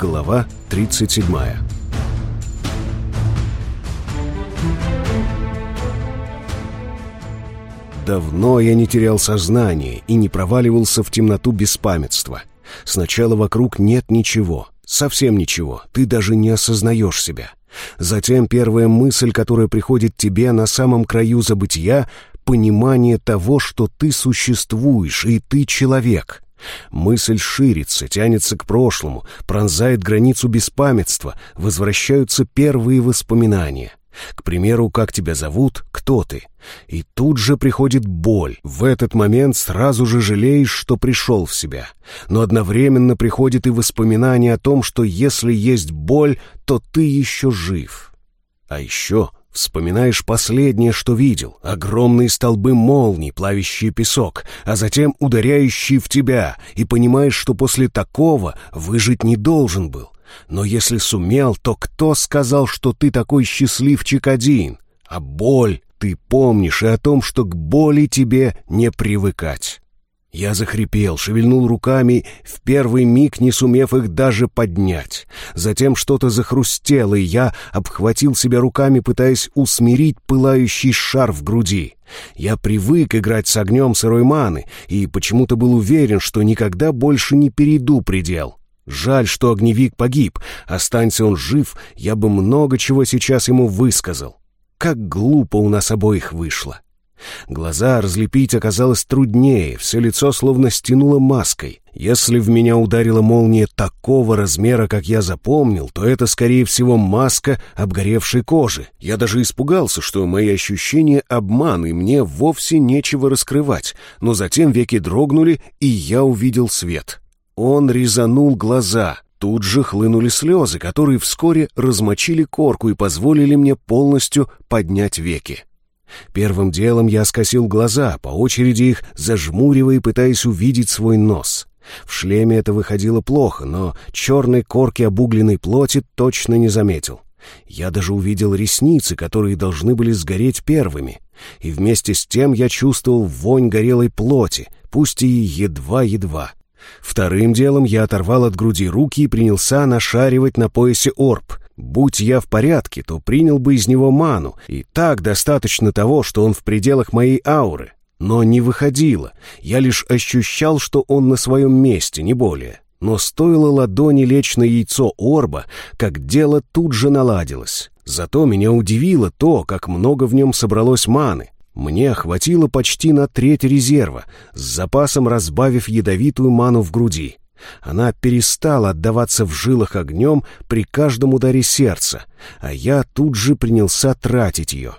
Глава 37 Давно я не терял сознание и не проваливался в темноту беспамятства. Сначала вокруг нет ничего, совсем ничего, ты даже не осознаешь себя. Затем первая мысль, которая приходит тебе на самом краю забытия — понимание того, что ты существуешь, и ты человек. Мысль ширится, тянется к прошлому, пронзает границу беспамятства, возвращаются первые воспоминания. К примеру, как тебя зовут, кто ты. И тут же приходит боль. В этот момент сразу же жалеешь, что пришел в себя. Но одновременно приходит и воспоминание о том, что если есть боль, то ты еще жив. А еще Вспоминаешь последнее, что видел, огромные столбы молний, плавящие песок, а затем ударяющие в тебя, и понимаешь, что после такого выжить не должен был. Но если сумел, то кто сказал, что ты такой счастливчик один? А боль ты помнишь и о том, что к боли тебе не привыкать. Я захрипел, шевельнул руками, в первый миг не сумев их даже поднять. Затем что-то захрустело, и я обхватил себя руками, пытаясь усмирить пылающий шар в груди. Я привык играть с огнем сырой маны и почему-то был уверен, что никогда больше не перейду предел. Жаль, что огневик погиб. Останься он жив, я бы много чего сейчас ему высказал. Как глупо у нас обоих вышло. Глаза разлепить оказалось труднее, все лицо словно стянуло маской. Если в меня ударила молния такого размера, как я запомнил, то это, скорее всего, маска обгоревшей кожи. Я даже испугался, что мои ощущения — обман, и мне вовсе нечего раскрывать. Но затем веки дрогнули, и я увидел свет. Он резанул глаза. Тут же хлынули слезы, которые вскоре размочили корку и позволили мне полностью поднять веки. Первым делом я скосил глаза, по очереди их зажмуривая пытаясь увидеть свой нос. В шлеме это выходило плохо, но черной корки обугленной плоти точно не заметил. Я даже увидел ресницы, которые должны были сгореть первыми. И вместе с тем я чувствовал вонь горелой плоти, пусть и едва-едва. Вторым делом я оторвал от груди руки и принялся нашаривать на поясе орб. Будь я в порядке, то принял бы из него ману, и так достаточно того, что он в пределах моей ауры. Но не выходило, я лишь ощущал, что он на своем месте, не более. Но стоило ладони лечь на яйцо орба, как дело тут же наладилось. Зато меня удивило то, как много в нем собралось маны. Мне хватило почти на треть резерва, с запасом разбавив ядовитую ману в груди. Она перестала отдаваться в жилах огнем при каждом ударе сердца, а я тут же принялся тратить ее.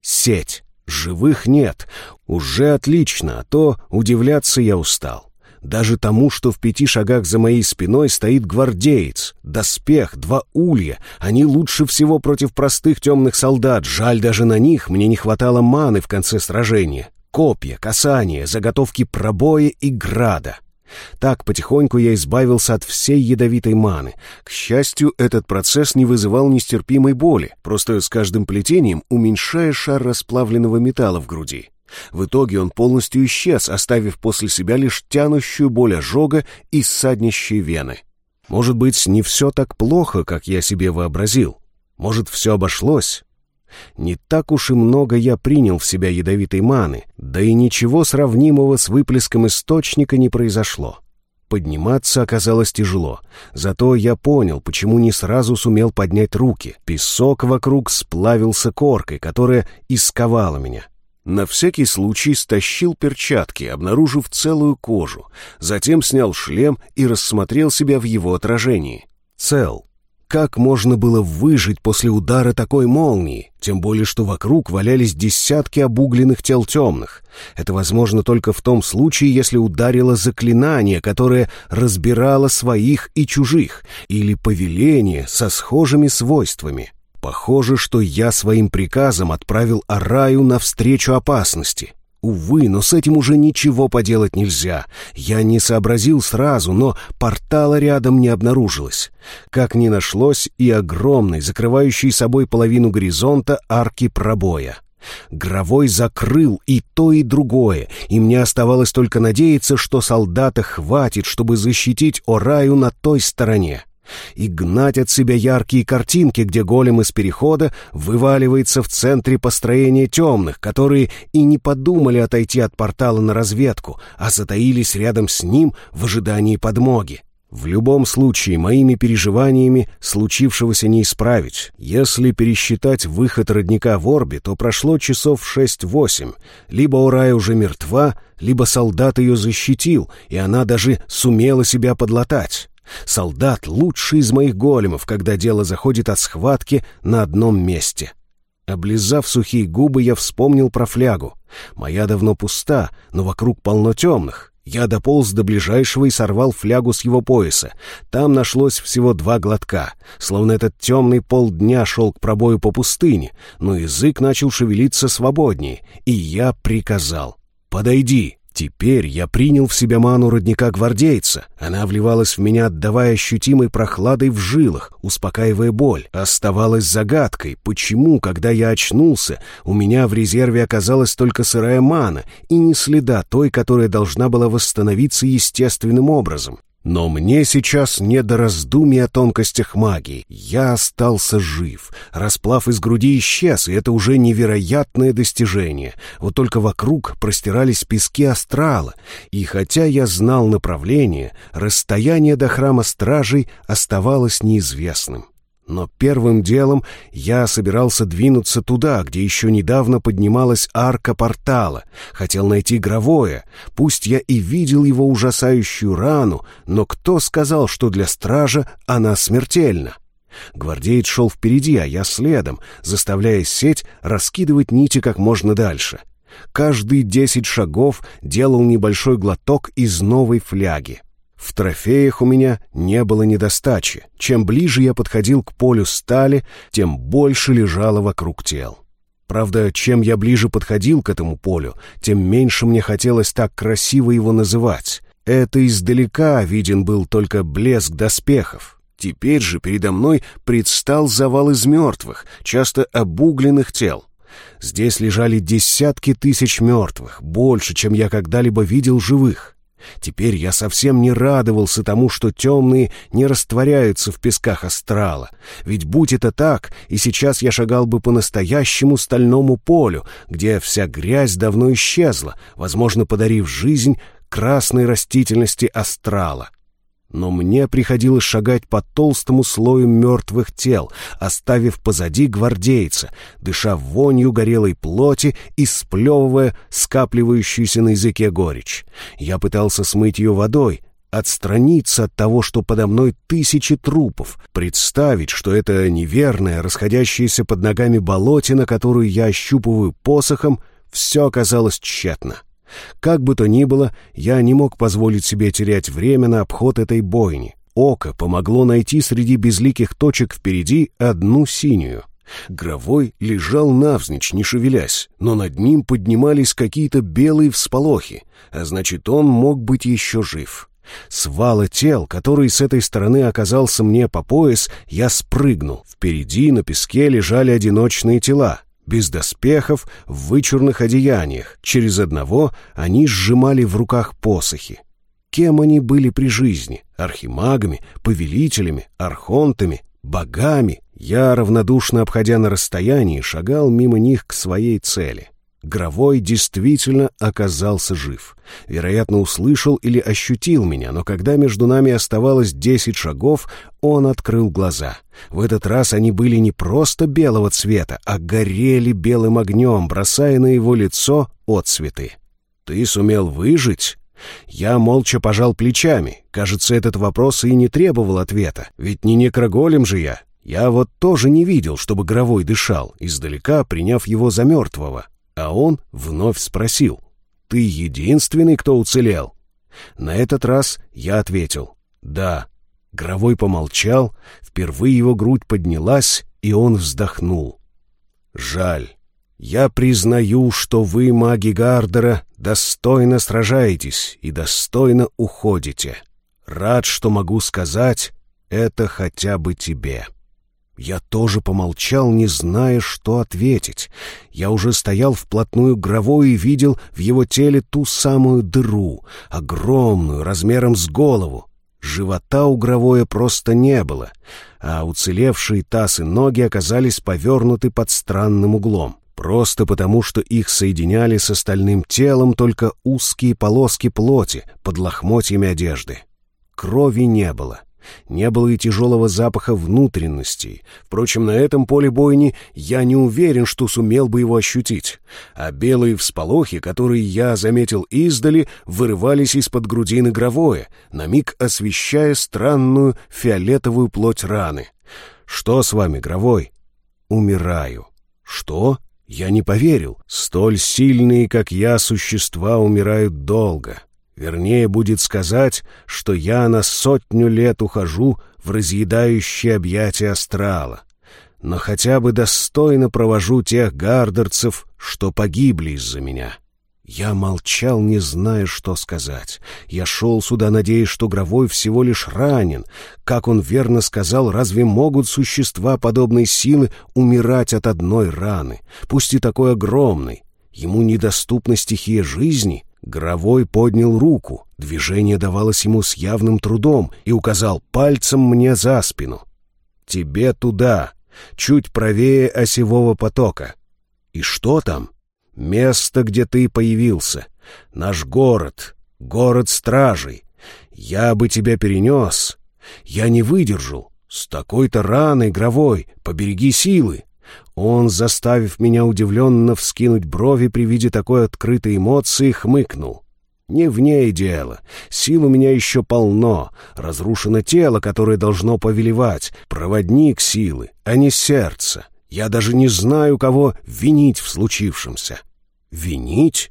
Сеть. Живых нет. Уже отлично, а то удивляться я устал. Даже тому, что в пяти шагах за моей спиной стоит гвардеец. Доспех, два улья. Они лучше всего против простых темных солдат. Жаль, даже на них мне не хватало маны в конце сражения. Копья, касания, заготовки пробоя и града. Так потихоньку я избавился от всей ядовитой маны. К счастью, этот процесс не вызывал нестерпимой боли, просто с каждым плетением уменьшая шар расплавленного металла в груди. В итоге он полностью исчез, оставив после себя лишь тянущую боль ожога и ссаднищие вены. Может быть, не все так плохо, как я себе вообразил. Может, все обошлось, не так уж и много я принял в себя ядовитой маны, да и ничего сравнимого с выплеском источника не произошло. Подниматься оказалось тяжело, зато я понял, почему не сразу сумел поднять руки. Песок вокруг сплавился коркой, которая исковала меня. На всякий случай стащил перчатки, обнаружив целую кожу, затем снял шлем и рассмотрел себя в его отражении. Цел, как можно было выжить после удара такой молнии? Тем более, что вокруг валялись десятки обугленных тел темных. Это возможно только в том случае, если ударило заклинание, которое разбирало своих и чужих, или повеление со схожими свойствами. Похоже, что я своим приказом отправил Араю навстречу опасности. Увы, но с этим уже ничего поделать нельзя. Я не сообразил сразу, но портала рядом не обнаружилось. Как не нашлось и огромной, закрывающей собой половину горизонта арки пробоя. Гровой закрыл и то, и другое, и мне оставалось только надеяться, что солдата хватит, чтобы защитить Ораю на той стороне. И гнать от себя яркие картинки, где голем из перехода вываливается в центре построения темных, которые и не подумали отойти от портала на разведку, а затаились рядом с ним в ожидании подмоги. В любом случае, моими переживаниями случившегося не исправить. Если пересчитать выход родника в орбе, то прошло часов шесть-восемь. Либо Урая уже мертва, либо солдат ее защитил, и она даже сумела себя подлатать. Солдат — лучший из моих големов, когда дело заходит от схватки на одном месте. Облизав сухие губы, я вспомнил про флягу. Моя давно пуста, но вокруг полно темных. Я дополз до ближайшего и сорвал флягу с его пояса. Там нашлось всего два глотка, словно этот темный полдня шел к пробою по пустыне, но язык начал шевелиться свободнее, и я приказал «Подойди». Теперь я принял в себя ману родника гвардейца. Она вливалась в меня, отдавая ощутимой прохладой в жилах, успокаивая боль. Оставалась загадкой, почему, когда я очнулся, у меня в резерве оказалась только сырая мана и не следа той, которая должна была восстановиться естественным образом. Но мне сейчас не до раздумий о тонкостях магии. Я остался жив. Расплав из груди исчез, и это уже невероятное достижение. Вот только вокруг простирались пески астрала, и хотя я знал направление, расстояние до храма стражей оставалось неизвестным. Но первым делом я собирался двинуться туда, где еще недавно поднималась арка портала. Хотел найти Гровое. Пусть я и видел его ужасающую рану, но кто сказал, что для стража она смертельна? Гвардеец шел впереди, а я следом, заставляя сеть раскидывать нити как можно дальше. Каждые десять шагов делал небольшой глоток из новой фляги. В трофеях у меня не было недостачи. Чем ближе я подходил к полю стали, тем больше лежало вокруг тел. Правда, чем я ближе подходил к этому полю, тем меньше мне хотелось так красиво его называть. Это издалека виден был только блеск доспехов. Теперь же передо мной предстал завал из мертвых, часто обугленных тел. Здесь лежали десятки тысяч мертвых, больше, чем я когда-либо видел живых. Теперь я совсем не радовался тому, что темные не растворяются в песках астрала. Ведь будь это так, и сейчас я шагал бы по настоящему стальному полю, где вся грязь давно исчезла, возможно, подарив жизнь красной растительности астрала но мне приходилось шагать по толстому слою мертвых тел, оставив позади гвардейца, дыша вонью горелой плоти и сплевывая скапливающуюся на языке горечь. Я пытался смыть ее водой, отстраниться от того, что подо мной тысячи трупов, представить, что это неверная, расходящаяся под ногами болотина, которую я ощупываю посохом, все оказалось тщетно. Как бы то ни было, я не мог позволить себе терять время на обход этой бойни. Око помогло найти среди безликих точек впереди одну синюю. Гровой лежал навзничь, не шевелясь, но над ним поднимались какие-то белые всполохи, а значит, он мог быть еще жив. С тел, который с этой стороны оказался мне по пояс, я спрыгнул. Впереди на песке лежали одиночные тела без доспехов, в вычурных одеяниях. Через одного они сжимали в руках посохи. Кем они были при жизни? Архимагами, повелителями, архонтами, богами? Я, равнодушно обходя на расстоянии, шагал мимо них к своей цели. Гровой действительно оказался жив. Вероятно, услышал или ощутил меня, но когда между нами оставалось десять шагов, он открыл глаза. В этот раз они были не просто белого цвета, а горели белым огнем, бросая на его лицо отцветы. «Ты сумел выжить?» Я молча пожал плечами. Кажется, этот вопрос и не требовал ответа, ведь не некроголем же я. Я вот тоже не видел, чтобы Гровой дышал, издалека приняв его за мертвого. А он вновь спросил, «Ты единственный, кто уцелел?» На этот раз я ответил, «Да». Гровой помолчал, впервые его грудь поднялась, и он вздохнул. «Жаль. Я признаю, что вы, маги Гардера, достойно сражаетесь и достойно уходите. Рад, что могу сказать это хотя бы тебе». Я тоже помолчал, не зная, что ответить. Я уже стоял вплотную к Гровой и видел в его теле ту самую дыру, огромную, размером с голову. Живота у Гровое просто не было, а уцелевшие таз и ноги оказались повернуты под странным углом. Просто потому, что их соединяли с остальным телом только узкие полоски плоти под лохмотьями одежды. Крови не было. Не было и тяжелого запаха внутренностей. Впрочем, на этом поле бойни я не уверен, что сумел бы его ощутить. А белые всполохи, которые я заметил издали, вырывались из-под грудины Гровое, на миг освещая странную фиолетовую плоть раны. «Что с вами, Гровой?» «Умираю». «Что?» Я не поверил. Столь сильные, как я, существа умирают долго. Вернее, будет сказать, что я на сотню лет ухожу в разъедающее объятия астрала. Но хотя бы достойно провожу тех гардерцев, что погибли из-за меня. Я молчал, не зная, что сказать. Я шел сюда, надеясь, что Гровой всего лишь ранен. Как он верно сказал, разве могут существа подобной силы умирать от одной раны, пусть и такой огромной? Ему недоступна стихия жизни, Гровой поднял руку, движение давалось ему с явным трудом и указал пальцем мне за спину. «Тебе туда, чуть правее осевого потока». «И что там?» «Место, где ты появился. Наш город, город стражей. Я бы тебя перенес. Я не выдержу. С такой-то раной, Гровой, побереги силы». Он, заставив меня удивленно вскинуть брови при виде такой открытой эмоции, хмыкнул. «Не в ней дело. Сил у меня еще полно. Разрушено тело, которое должно повелевать. Проводник силы, а не сердце. Я даже не знаю, кого винить в случившемся». «Винить?»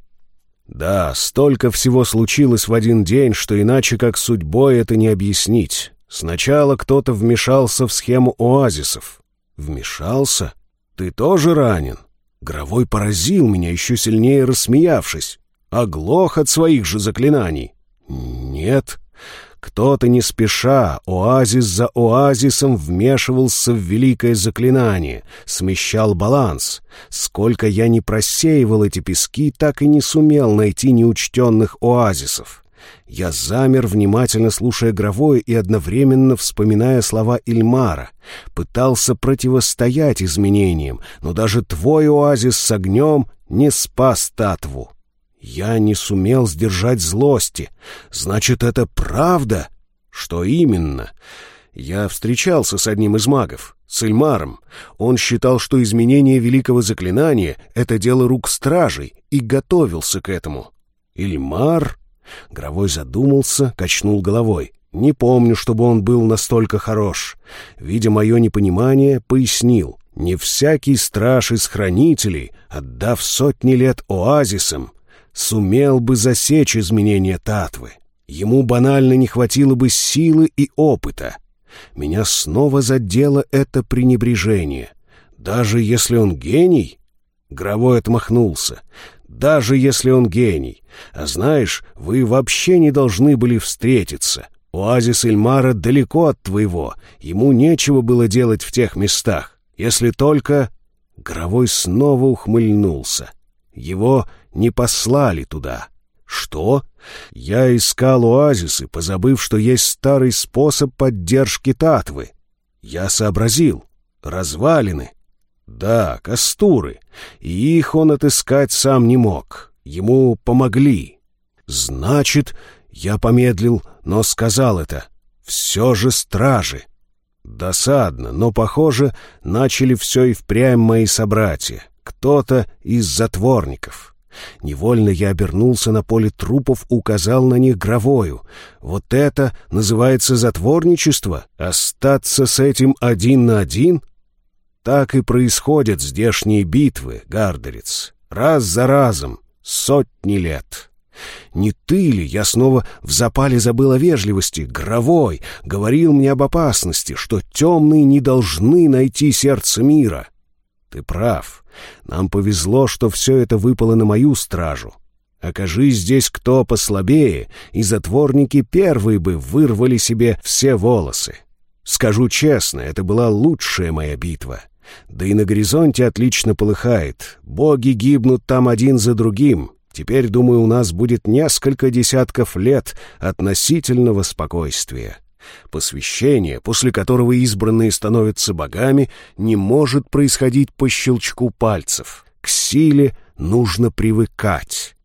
«Да, столько всего случилось в один день, что иначе как судьбой это не объяснить. Сначала кто-то вмешался в схему оазисов». «Вмешался?» «Ты тоже ранен?» Гровой поразил меня, еще сильнее рассмеявшись. «Оглох от своих же заклинаний?» «Нет». Кто-то не спеша, оазис за оазисом вмешивался в великое заклинание, смещал баланс. Сколько я не просеивал эти пески, так и не сумел найти неучтенных оазисов. Я замер, внимательно слушая Гровое и одновременно вспоминая слова Ильмара. Пытался противостоять изменениям, но даже твой оазис с огнем не спас Татву. Я не сумел сдержать злости. Значит, это правда? Что именно? Я встречался с одним из магов, с Ильмаром. Он считал, что изменение великого заклинания — это дело рук стражей, и готовился к этому. Ильмар? Гровой задумался, качнул головой. Не помню, чтобы он был настолько хорош. Видя мое непонимание, пояснил. Не всякий страж из хранителей, отдав сотни лет оазисам, сумел бы засечь изменения татвы. Ему банально не хватило бы силы и опыта. Меня снова задело это пренебрежение. Даже если он гений... Гровой отмахнулся даже если он гений. А знаешь, вы вообще не должны были встретиться. Оазис Эльмара далеко от твоего, ему нечего было делать в тех местах, если только...» Гровой снова ухмыльнулся. Его не послали туда. «Что?» «Я искал оазисы, позабыв, что есть старый способ поддержки татвы. Я сообразил. Развалины. Да, кастуры. И их он отыскать сам не мог. Ему помогли. Значит, я помедлил, но сказал это. Все же стражи. Досадно, но, похоже, начали все и впрямь мои собратья. Кто-то из затворников. Невольно я обернулся на поле трупов, указал на них гровою. Вот это называется затворничество? Остаться с этим один на один — так и происходят здешние битвы, Гардерец. Раз за разом, сотни лет. Не ты ли, я снова в запале забыл о вежливости, Гровой, говорил мне об опасности, что темные не должны найти сердце мира. Ты прав. Нам повезло, что все это выпало на мою стражу. Окажись здесь кто послабее, и затворники первые бы вырвали себе все волосы. Скажу честно, это была лучшая моя битва. Да и на горизонте отлично полыхает. Боги гибнут там один за другим. Теперь, думаю, у нас будет несколько десятков лет относительного спокойствия. Посвящение, после которого избранные становятся богами, не может происходить по щелчку пальцев. К силе нужно привыкать.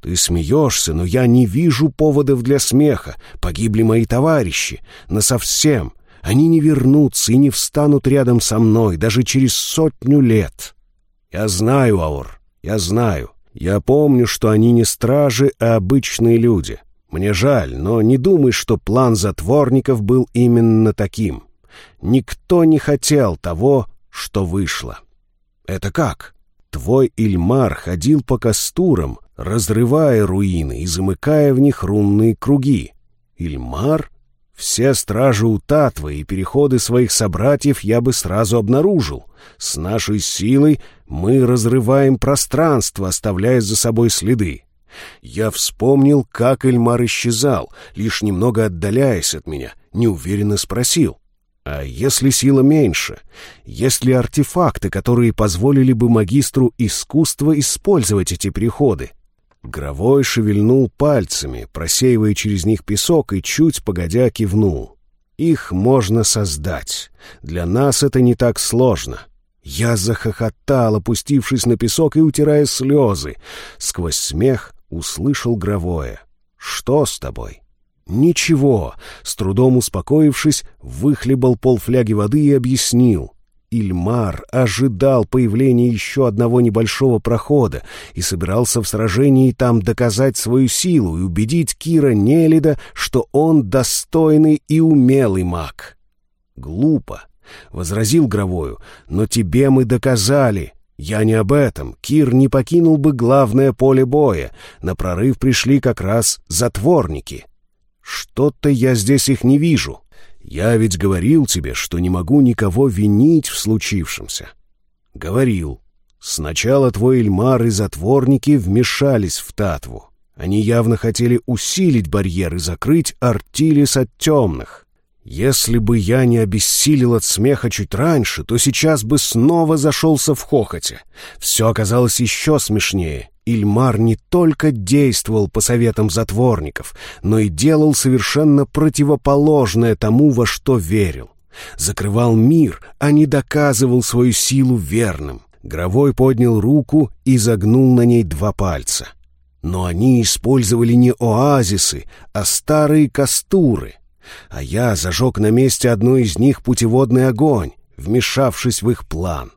Ты смеешься, но я не вижу поводов для смеха. Погибли мои товарищи. Насовсем. Они не вернутся и не встанут рядом со мной даже через сотню лет. Я знаю, Аур, я знаю. Я помню, что они не стражи, а обычные люди. Мне жаль, но не думай, что план затворников был именно таким. Никто не хотел того, что вышло. Это как? Твой Ильмар ходил по кастурам, разрывая руины и замыкая в них рунные круги. Ильмар? Все стражи у Татвы и переходы своих собратьев я бы сразу обнаружил. С нашей силой мы разрываем пространство, оставляя за собой следы. Я вспомнил, как Эльмар исчезал, лишь немного отдаляясь от меня, неуверенно спросил. А если сила меньше? Есть ли артефакты, которые позволили бы магистру искусства использовать эти переходы? Гровой шевельнул пальцами, просеивая через них песок, и чуть погодя кивнул. Их можно создать. Для нас это не так сложно. Я захохотал, опустившись на песок и утирая слезы. Сквозь смех услышал Гровое. «Что с тобой?» «Ничего», — с трудом успокоившись, выхлебал полфляги воды и объяснил. Ильмар ожидал появления еще одного небольшого прохода и собирался в сражении там доказать свою силу и убедить Кира Нелида, что он достойный и умелый маг. «Глупо», — возразил Гровою, — «но тебе мы доказали. Я не об этом. Кир не покинул бы главное поле боя. На прорыв пришли как раз затворники. Что-то я здесь их не вижу». Я ведь говорил тебе, что не могу никого винить в случившемся. Говорил. Сначала твой Эльмар и затворники вмешались в Татву. Они явно хотели усилить барьер и закрыть Артилис от темных. Если бы я не обессилел от смеха чуть раньше, то сейчас бы снова зашелся в хохоте. Все оказалось еще смешнее. Ильмар не только действовал по советам затворников, но и делал совершенно противоположное тому, во что верил. Закрывал мир, а не доказывал свою силу верным. Гровой поднял руку и загнул на ней два пальца. Но они использовали не оазисы, а старые кастуры. А я зажег на месте одной из них путеводный огонь, вмешавшись в их план.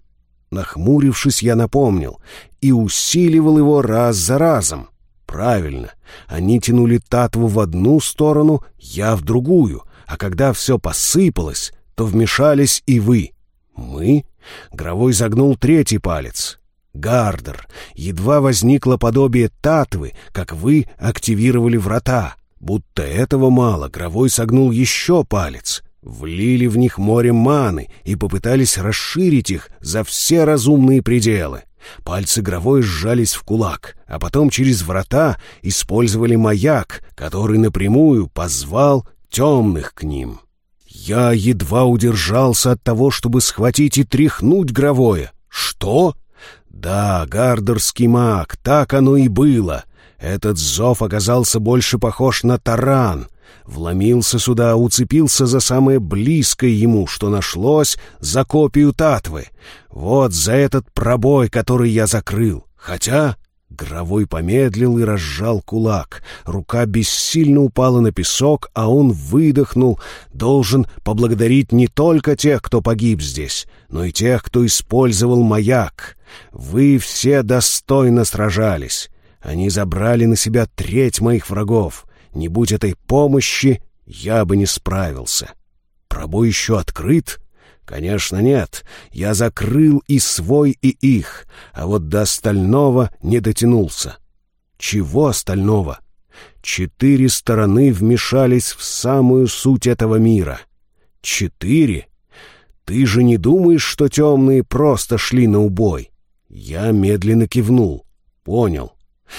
Нахмурившись, я напомнил, и усиливал его раз за разом. Правильно, они тянули татву в одну сторону, я в другую, а когда все посыпалось, то вмешались и вы. Мы? Гровой загнул третий палец. Гардер, едва возникло подобие татвы, как вы активировали врата. Будто этого мало, Гровой согнул еще палец влили в них море маны и попытались расширить их за все разумные пределы. Пальцы Гровой сжались в кулак, а потом через врата использовали маяк, который напрямую позвал темных к ним. Я едва удержался от того, чтобы схватить и тряхнуть Гровое. Что? Да, гардерский маг, так оно и было. Этот зов оказался больше похож на таран — Вломился сюда, уцепился за самое близкое ему, что нашлось, за копию Татвы. Вот за этот пробой, который я закрыл. Хотя... Гровой помедлил и разжал кулак. Рука бессильно упала на песок, а он выдохнул. Должен поблагодарить не только тех, кто погиб здесь, но и тех, кто использовал маяк. Вы все достойно сражались. Они забрали на себя треть моих врагов. Не будь этой помощи, я бы не справился. Пробой еще открыт? Конечно, нет. Я закрыл и свой, и их, а вот до остального не дотянулся. Чего остального? Четыре стороны вмешались в самую суть этого мира. Четыре? Ты же не думаешь, что темные просто шли на убой? Я медленно кивнул. Понял.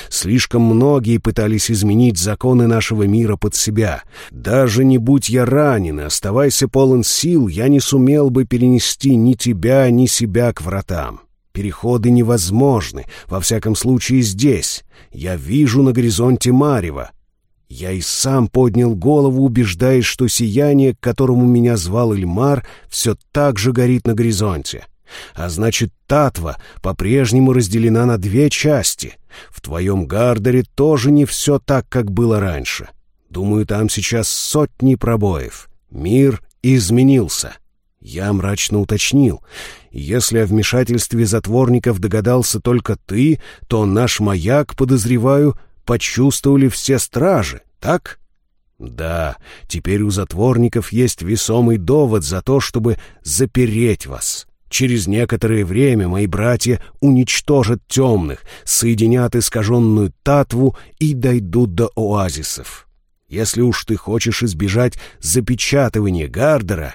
Слишком многие пытались изменить законы нашего мира под себя. Даже не будь я ранен оставайся полон сил, я не сумел бы перенести ни тебя, ни себя к вратам. Переходы невозможны, во всяком случае здесь. Я вижу на горизонте Марева. Я и сам поднял голову, убеждаясь, что сияние, к которому меня звал Эльмар, все так же горит на горизонте. А значит, Татва по-прежнему разделена на две части. В твоем Гардере тоже не все так, как было раньше. Думаю, там сейчас сотни пробоев. Мир изменился. Я мрачно уточнил. Если о вмешательстве затворников догадался только ты, то наш маяк, подозреваю, почувствовали все стражи, так? Да, теперь у затворников есть весомый довод за то, чтобы запереть вас. Через некоторое время мои братья уничтожат темных, соединят искаженную татву и дойдут до оазисов. Если уж ты хочешь избежать запечатывания Гардера,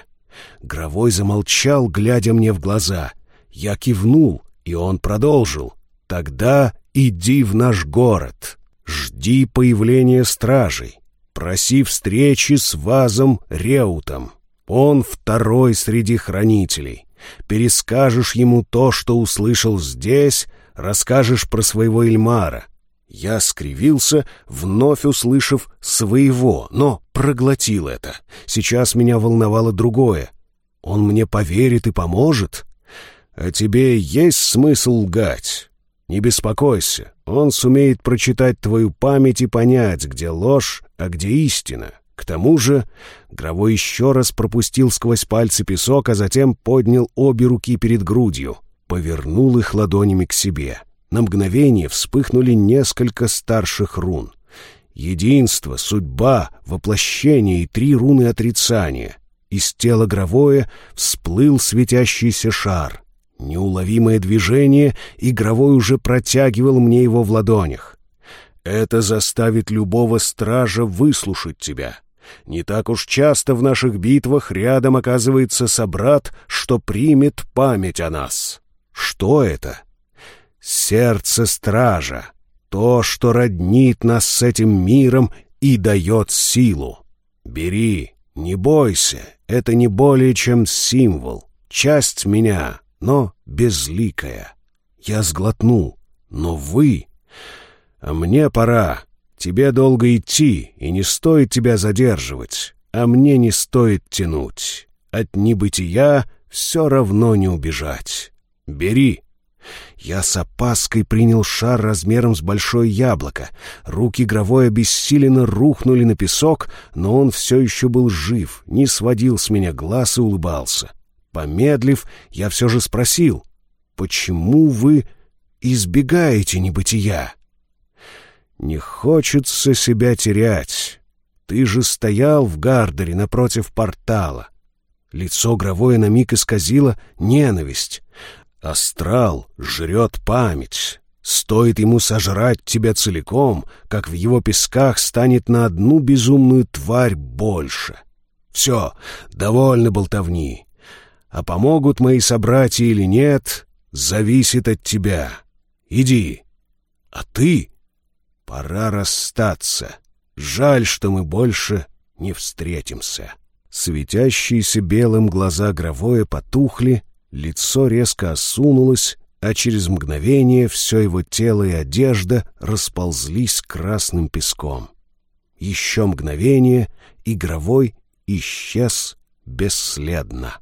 Гровой замолчал, глядя мне в глаза. Я кивнул, и он продолжил. «Тогда иди в наш город, жди появления стражей, проси встречи с Вазом Реутом. Он второй среди хранителей. Перескажешь ему то, что услышал здесь, расскажешь про своего Эльмара. Я скривился, вновь услышав своего, но проглотил это. Сейчас меня волновало другое. Он мне поверит и поможет? А тебе есть смысл лгать? Не беспокойся, он сумеет прочитать твою память и понять, где ложь, а где истина. К тому же Гровой еще раз пропустил сквозь пальцы песок, а затем поднял обе руки перед грудью, повернул их ладонями к себе. На мгновение вспыхнули несколько старших рун. Единство, судьба, воплощение и три руны отрицания. Из тела Гровое всплыл светящийся шар. Неуловимое движение, и Гровой уже протягивал мне его в ладонях. Это заставит любого стража выслушать тебя. Не так уж часто в наших битвах рядом оказывается собрат, что примет память о нас. Что это? Сердце стража. То, что роднит нас с этим миром и дает силу. Бери, не бойся, это не более чем символ, часть меня, но безликая. Я сглотнул, но вы... А мне пора, Тебе долго идти, и не стоит тебя задерживать, а мне не стоит тянуть. От небытия все равно не убежать. Бери. Я с опаской принял шар размером с большое яблоко. Руки Гровой обессиленно рухнули на песок, но он все еще был жив, не сводил с меня глаз и улыбался. Помедлив, я все же спросил, «Почему вы избегаете небытия?» Не хочется себя терять. Ты же стоял в гардере напротив портала. Лицо Гровое на миг исказило ненависть. Астрал жрет память. Стоит ему сожрать тебя целиком, как в его песках станет на одну безумную тварь больше. Все, довольно болтовни. А помогут мои собратья или нет, зависит от тебя. Иди. А ты Пора расстаться. Жаль, что мы больше не встретимся. Светящиеся белым глаза Гровое потухли, лицо резко осунулось, а через мгновение все его тело и одежда расползлись красным песком. Еще мгновение, и Гровой исчез бесследно.